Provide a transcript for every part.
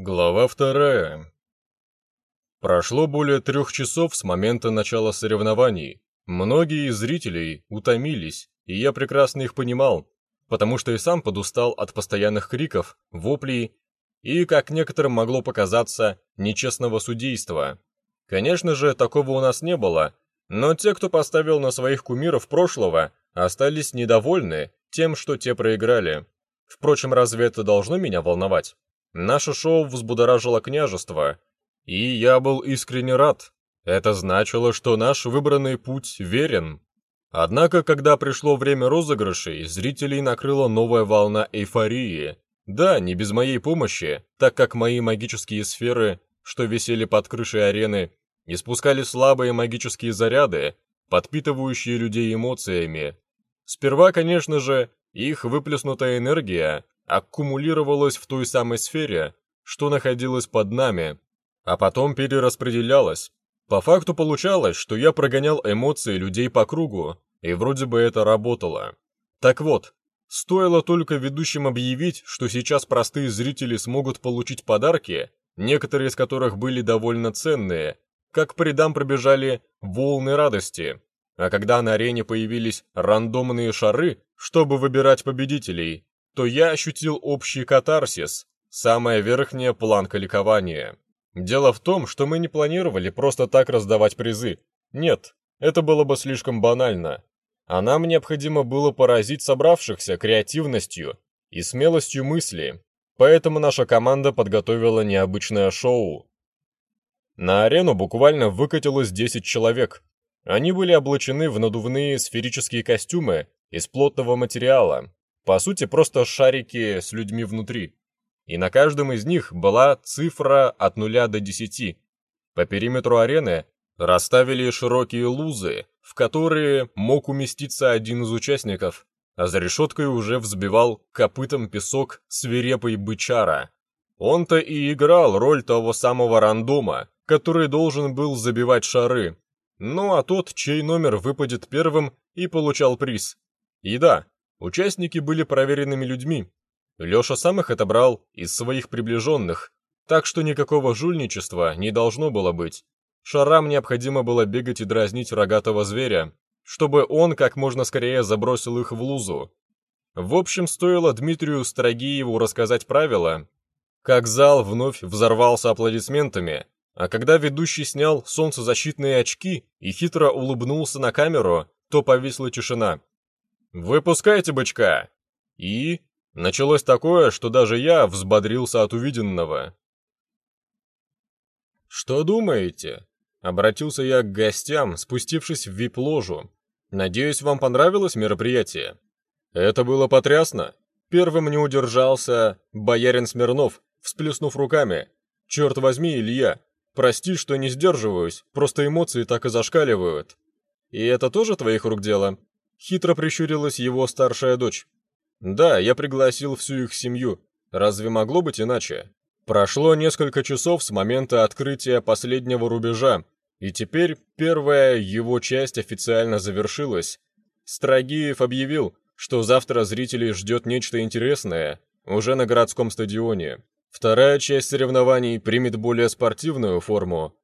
Глава вторая. Прошло более трех часов с момента начала соревнований. Многие из зрителей утомились, и я прекрасно их понимал, потому что и сам подустал от постоянных криков, воплей и, как некоторым могло показаться, нечестного судейства. Конечно же, такого у нас не было, но те, кто поставил на своих кумиров прошлого, остались недовольны тем, что те проиграли. Впрочем, разве это должно меня волновать? Наше шоу взбудоражило княжество, и я был искренне рад. Это значило, что наш выбранный путь верен. Однако, когда пришло время розыгрышей, зрителей накрыла новая волна эйфории. Да, не без моей помощи, так как мои магические сферы, что висели под крышей арены, испускали слабые магические заряды, подпитывающие людей эмоциями. Сперва, конечно же, их выплеснутая энергия аккумулировалась в той самой сфере, что находилась под нами, а потом перераспределялась. По факту получалось, что я прогонял эмоции людей по кругу, и вроде бы это работало. Так вот, стоило только ведущим объявить, что сейчас простые зрители смогут получить подарки, некоторые из которых были довольно ценные, как по рядам пробежали волны радости. А когда на арене появились рандомные шары, чтобы выбирать победителей, то я ощутил общий катарсис, самая верхняя планка ликования. Дело в том, что мы не планировали просто так раздавать призы. Нет, это было бы слишком банально. А нам необходимо было поразить собравшихся креативностью и смелостью мысли, поэтому наша команда подготовила необычное шоу. На арену буквально выкатилось 10 человек. Они были облачены в надувные сферические костюмы из плотного материала, по сути, просто шарики с людьми внутри. И на каждом из них была цифра от 0 до 10. По периметру арены расставили широкие лузы, в которые мог уместиться один из участников, а за решеткой уже взбивал копытом песок свирепый бычара. Он-то и играл роль того самого рандома, который должен был забивать шары. Ну а тот, чей номер выпадет первым, и получал приз. И да, Участники были проверенными людьми. Леша сам их отобрал из своих приближенных, так что никакого жульничества не должно было быть. Шарам необходимо было бегать и дразнить рогатого зверя, чтобы он как можно скорее забросил их в лузу. В общем, стоило Дмитрию Строгиеву рассказать правила, как зал вновь взорвался аплодисментами, а когда ведущий снял солнцезащитные очки и хитро улыбнулся на камеру, то повисла тишина. «Выпускайте бычка!» И... Началось такое, что даже я взбодрился от увиденного. «Что думаете?» Обратился я к гостям, спустившись в вип-ложу. «Надеюсь, вам понравилось мероприятие?» «Это было потрясно!» Первым не удержался боярин Смирнов, всплеснув руками. «Черт возьми, Илья! Прости, что не сдерживаюсь, просто эмоции так и зашкаливают». «И это тоже твоих рук дело?» Хитро прищурилась его старшая дочь. «Да, я пригласил всю их семью. Разве могло быть иначе?» Прошло несколько часов с момента открытия последнего рубежа, и теперь первая его часть официально завершилась. Строгиев объявил, что завтра зрителей ждет нечто интересное, уже на городском стадионе. Вторая часть соревнований примет более спортивную форму.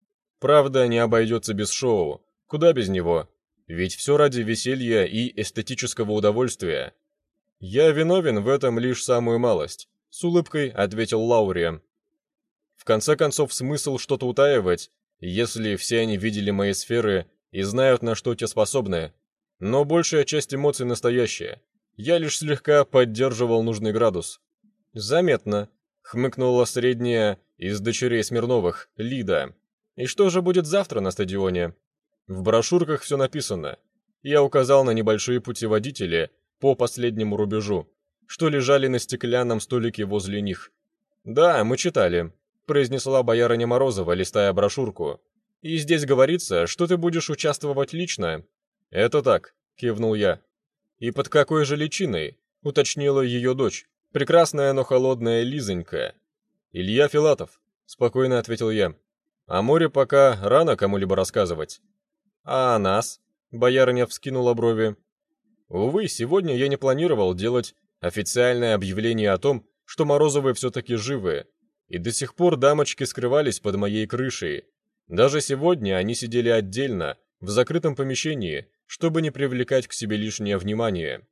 Правда, не обойдется без шоу. Куда без него? Ведь все ради веселья и эстетического удовольствия. Я виновен в этом лишь самую малость, с улыбкой ответил Лаури. В конце концов, смысл что-то утаивать, если все они видели мои сферы и знают, на что те способны. Но большая часть эмоций настоящая. Я лишь слегка поддерживал нужный градус. Заметно, хмыкнула средняя из дочерей Смирновых, Лида. И что же будет завтра на стадионе? В брошюрках все написано. Я указал на небольшие путеводители по последнему рубежу, что лежали на стеклянном столике возле них. «Да, мы читали», — произнесла боярыня Морозова, листая брошюрку. «И здесь говорится, что ты будешь участвовать лично». «Это так», — кивнул я. «И под какой же личиной?» — уточнила ее дочь. «Прекрасная, но холодная Лизонька». «Илья Филатов», — спокойно ответил я. «О море пока рано кому-либо рассказывать. «А нас?» — боярыня вскинула брови. «Увы, сегодня я не планировал делать официальное объявление о том, что Морозовы все-таки живы. и до сих пор дамочки скрывались под моей крышей. Даже сегодня они сидели отдельно, в закрытом помещении, чтобы не привлекать к себе лишнее внимание.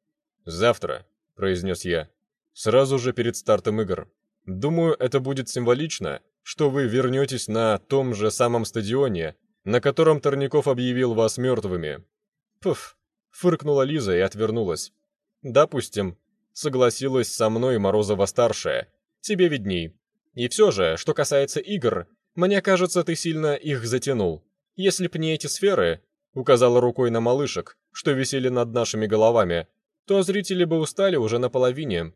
«Завтра», — произнес я, — «сразу же перед стартом игр. Думаю, это будет символично, что вы вернетесь на том же самом стадионе, на котором Торников объявил вас мертвыми». «Пф», — фыркнула Лиза и отвернулась. «Допустим», — согласилась со мной Морозова-старшая. «Тебе видней. И все же, что касается игр, мне кажется, ты сильно их затянул. Если б не эти сферы, указала рукой на малышек, что висели над нашими головами, то зрители бы устали уже наполовине.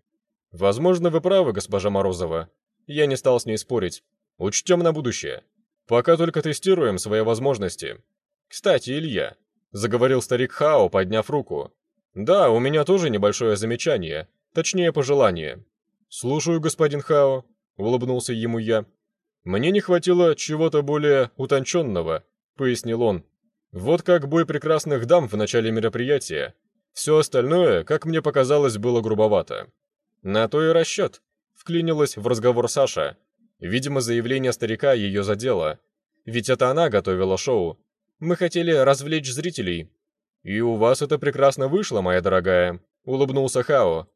Возможно, вы правы, госпожа Морозова. Я не стал с ней спорить. Учтем на будущее. Пока только тестируем свои возможности. Кстати, Илья, заговорил старик Хао, подняв руку. Да, у меня тоже небольшое замечание, точнее пожелание. Слушаю, господин Хао, улыбнулся ему я. Мне не хватило чего-то более утонченного, пояснил он. Вот как бой прекрасных дам в начале мероприятия. Все остальное, как мне показалось, было грубовато. На то и расчет. Вклинилась в разговор Саша. Видимо, заявление старика ее задело. Ведь это она готовила шоу. Мы хотели развлечь зрителей. И у вас это прекрасно вышло, моя дорогая, улыбнулся Хао.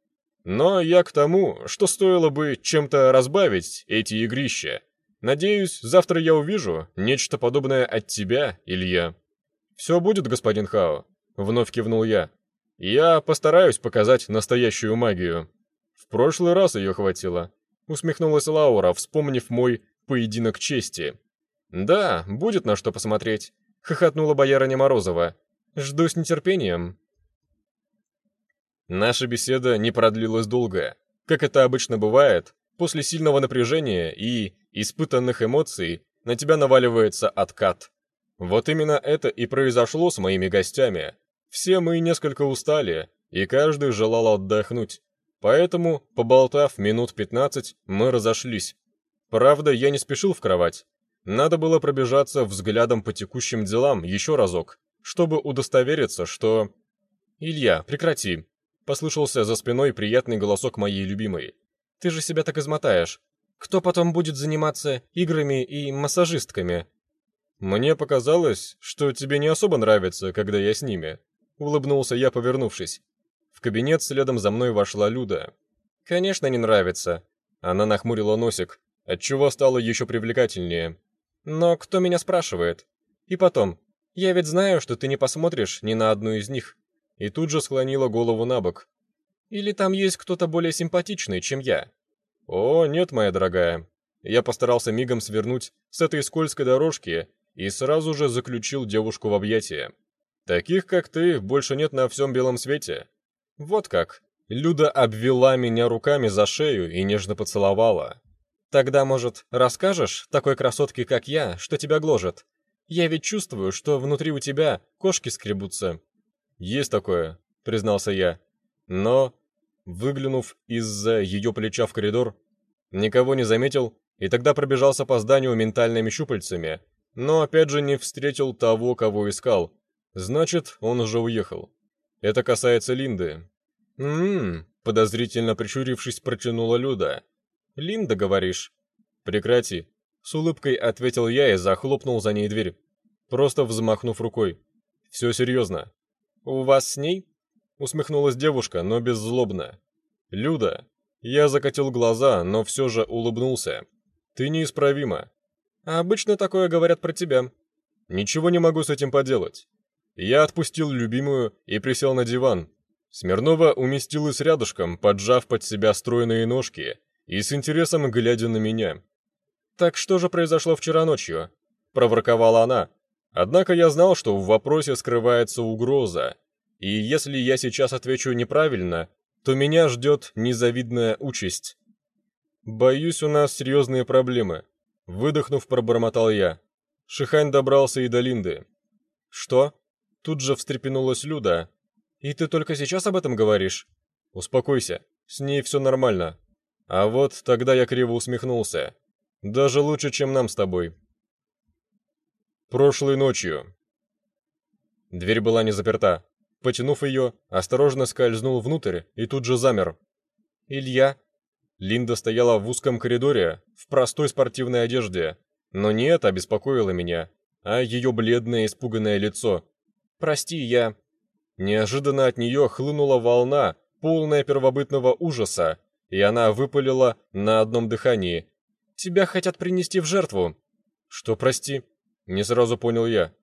Но я к тому, что стоило бы чем-то разбавить эти игрища. Надеюсь, завтра я увижу нечто подобное от тебя, Илья. Все будет, господин Хао, вновь кивнул я. Я постараюсь показать настоящую магию. В прошлый раз ее хватило, усмехнулась Лаура, вспомнив мой поединок чести. Да, будет на что посмотреть, хохотнула боярыня Морозова. Жду с нетерпением. Наша беседа не продлилась долго. Как это обычно бывает, после сильного напряжения и испытанных эмоций на тебя наваливается откат. Вот именно это и произошло с моими гостями. Все мы несколько устали, и каждый желал отдохнуть. Поэтому, поболтав минут 15, мы разошлись. Правда, я не спешил в кровать. Надо было пробежаться взглядом по текущим делам еще разок, чтобы удостовериться, что... «Илья, прекрати!» Послышался за спиной приятный голосок моей любимой. «Ты же себя так измотаешь. Кто потом будет заниматься играми и массажистками?» «Мне показалось, что тебе не особо нравится, когда я с ними», — улыбнулся я, повернувшись. В кабинет следом за мной вошла Люда. «Конечно, не нравится». Она нахмурила носик, отчего стало еще привлекательнее. «Но кто меня спрашивает? И потом, я ведь знаю, что ты не посмотришь ни на одну из них и тут же склонила голову на бок. «Или там есть кто-то более симпатичный, чем я?» «О, нет, моя дорогая». Я постарался мигом свернуть с этой скользкой дорожки и сразу же заключил девушку в объятия. «Таких, как ты, больше нет на всем белом свете». «Вот как». Люда обвела меня руками за шею и нежно поцеловала. «Тогда, может, расскажешь такой красотке, как я, что тебя гложет? Я ведь чувствую, что внутри у тебя кошки скребутся». «Есть такое», — признался я. Но, выглянув из-за ее плеча в коридор, никого не заметил и тогда пробежался по зданию ментальными щупальцами, но опять же не встретил того, кого искал. Значит, он уже уехал. Это касается Линды. «М-м-м», подозрительно прищурившись, протянула Люда. «Линда, говоришь?» «Прекрати», — с улыбкой ответил я и захлопнул за ней дверь, просто взмахнув рукой. «Все серьезно. «У вас с ней?» — усмехнулась девушка, но беззлобно. «Люда!» Я закатил глаза, но все же улыбнулся. «Ты неисправима». «А обычно такое говорят про тебя». «Ничего не могу с этим поделать». Я отпустил любимую и присел на диван. Смирнова уместилась рядышком, поджав под себя стройные ножки и с интересом глядя на меня. «Так что же произошло вчера ночью?» — проворковала она, Однако я знал, что в вопросе скрывается угроза, и если я сейчас отвечу неправильно, то меня ждет незавидная участь. «Боюсь, у нас серьезные проблемы», — выдохнув, пробормотал я. Шихань добрался и до Линды. «Что?» Тут же встрепенулась Люда. «И ты только сейчас об этом говоришь?» «Успокойся, с ней все нормально». А вот тогда я криво усмехнулся. «Даже лучше, чем нам с тобой». Прошлой ночью. Дверь была не заперта. Потянув ее, осторожно скользнул внутрь и тут же замер. «Илья?» Линда стояла в узком коридоре, в простой спортивной одежде. Но не это обеспокоило меня, а ее бледное испуганное лицо. «Прости, я...» Неожиданно от нее хлынула волна, полная первобытного ужаса, и она выпалила на одном дыхании. «Тебя хотят принести в жертву». «Что, прости?» Не сразу понял я.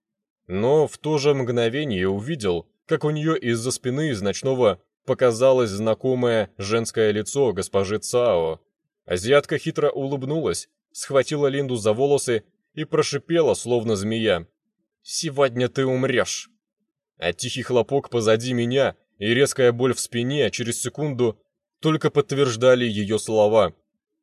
Но в то же мгновение увидел, как у нее из-за спины из ночного показалось знакомое женское лицо госпожи Цао. Азиатка хитро улыбнулась, схватила Линду за волосы и прошипела, словно змея. «Сегодня ты умрешь!» А тихий хлопок позади меня и резкая боль в спине через секунду только подтверждали ее слова.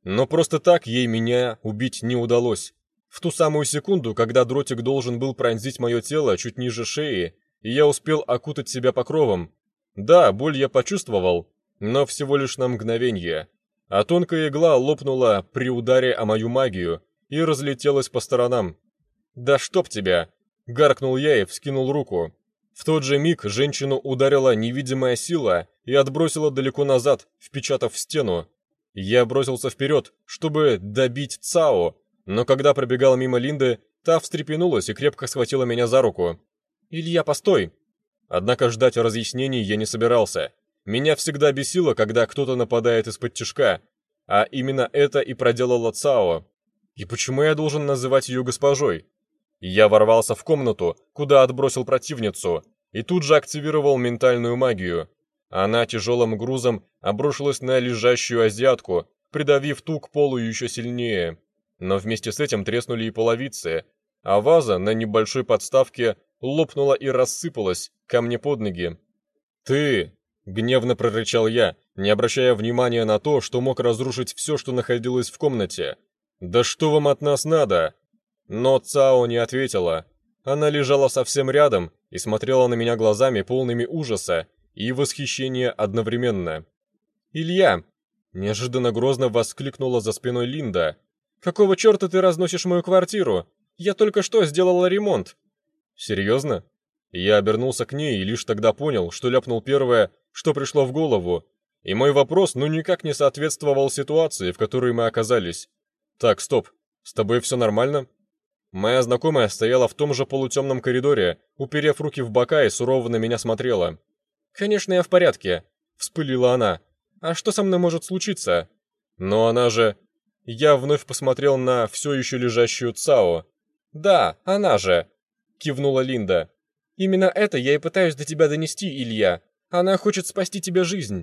Но просто так ей меня убить не удалось. В ту самую секунду, когда дротик должен был пронзить мое тело чуть ниже шеи, и я успел окутать себя покровом. Да, боль я почувствовал, но всего лишь на мгновение. А тонкая игла лопнула при ударе о мою магию и разлетелась по сторонам. «Да чтоб тебя!» — гаркнул я и вскинул руку. В тот же миг женщину ударила невидимая сила и отбросила далеко назад, впечатав в стену. Я бросился вперед, чтобы добить Цао, но когда пробегал мимо Линды, та встрепенулась и крепко схватила меня за руку. «Илья, постой!» Однако ждать разъяснений я не собирался. Меня всегда бесило, когда кто-то нападает из-под тишка, а именно это и проделала Цао. И почему я должен называть ее госпожой? Я ворвался в комнату, куда отбросил противницу, и тут же активировал ментальную магию. Она тяжелым грузом обрушилась на лежащую азиатку, придавив ту к полу еще сильнее. Но вместе с этим треснули и половицы, а ваза на небольшой подставке лопнула и рассыпалась ко мне под ноги. «Ты!» — гневно прорычал я, не обращая внимания на то, что мог разрушить все, что находилось в комнате. «Да что вам от нас надо?» Но Цао не ответила. Она лежала совсем рядом и смотрела на меня глазами, полными ужаса и восхищения одновременно. «Илья!» — неожиданно грозно воскликнула за спиной Линда. «Какого черта ты разносишь мою квартиру? Я только что сделала ремонт!» «Серьезно?» Я обернулся к ней и лишь тогда понял, что ляпнул первое, что пришло в голову, и мой вопрос ну никак не соответствовал ситуации, в которой мы оказались. «Так, стоп, с тобой все нормально?» Моя знакомая стояла в том же полутемном коридоре, уперев руки в бока и сурово на меня смотрела. «Конечно, я в порядке», — вспылила она. «А что со мной может случиться?» «Но она же...» Я вновь посмотрел на все еще лежащую Цао. «Да, она же!» — кивнула Линда. «Именно это я и пытаюсь до тебя донести, Илья. Она хочет спасти тебе жизнь».